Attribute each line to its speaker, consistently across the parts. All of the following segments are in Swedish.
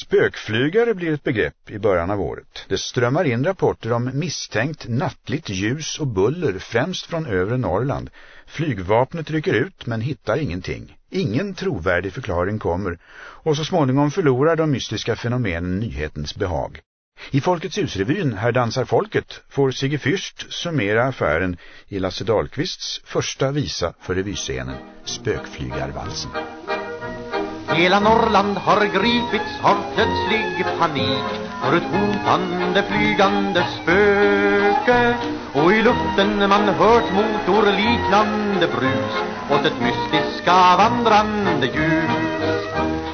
Speaker 1: Spökflygare blir ett begrepp i början av året. Det strömmar in rapporter om misstänkt nattligt ljus och buller främst från övre Norrland. Flygvapnet rycker ut men hittar ingenting. Ingen trovärdig förklaring kommer och så småningom förlorar de mystiska fenomenen nyhetens behag. I Folkets husrevyn Här dansar folket får Sigge Fürst summera affären i Lasse Dahlqvists första visa för revyscenen, Spökflygarvalsen.
Speaker 2: Hela Norrland har gripits av plötslig panik för ett hotande flygande spöke och i luften man hört motorliknande brus och ett mystiska vandrande ljus.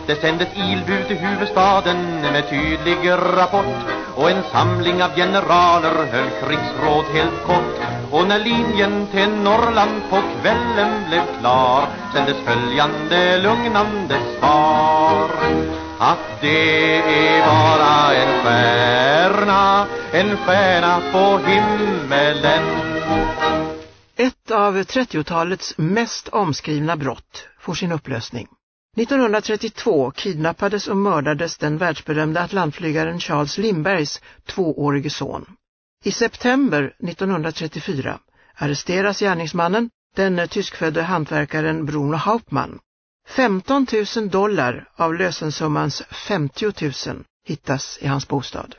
Speaker 2: Det sändes ilbud till huvudstaden med tydlig rapport och en samling av generaler höll krigsråd helt kort och när linjen till Norrland på kvällen blev klar sändes följande lugnande svar Att det är bara en stjärna, en stjärna på himmelen
Speaker 3: Ett av 30-talets mest omskrivna brott får sin upplösning. 1932 kidnappades och mördades den världsberömda atlantflygaren Charles Lindbergs tvåårige son. I september 1934 arresteras gärningsmannen, den tyskfödde hantverkaren Bruno Hauptmann. 15 000 dollar av lösensummans 50 000 hittas i hans bostad.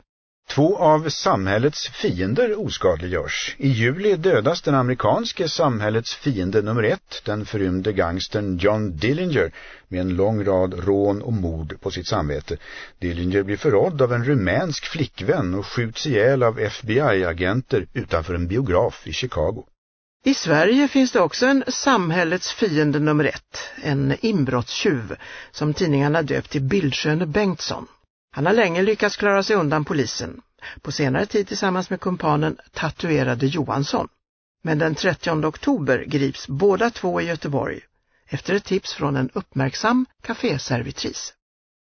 Speaker 1: Två av samhällets fiender oskadliggörs. I juli dödas den amerikanske samhällets fiende nummer ett, den förrymde gangstern John Dillinger, med en lång rad rån och mord på sitt samvete. Dillinger blir förrådd av en rumänsk flickvän och skjuts ihjäl av FBI-agenter utanför en biograf i Chicago.
Speaker 3: I Sverige finns det också en samhällets fiende nummer ett, en inbrottstjuv, som tidningarna döpt till Bildsköne Bengtsson. Han har länge lyckats klara sig undan polisen, på senare tid tillsammans med kumpanen Tatuerade Johansson. Men den 30 oktober grips båda två i Göteborg efter ett tips från en uppmärksam kaféservitris.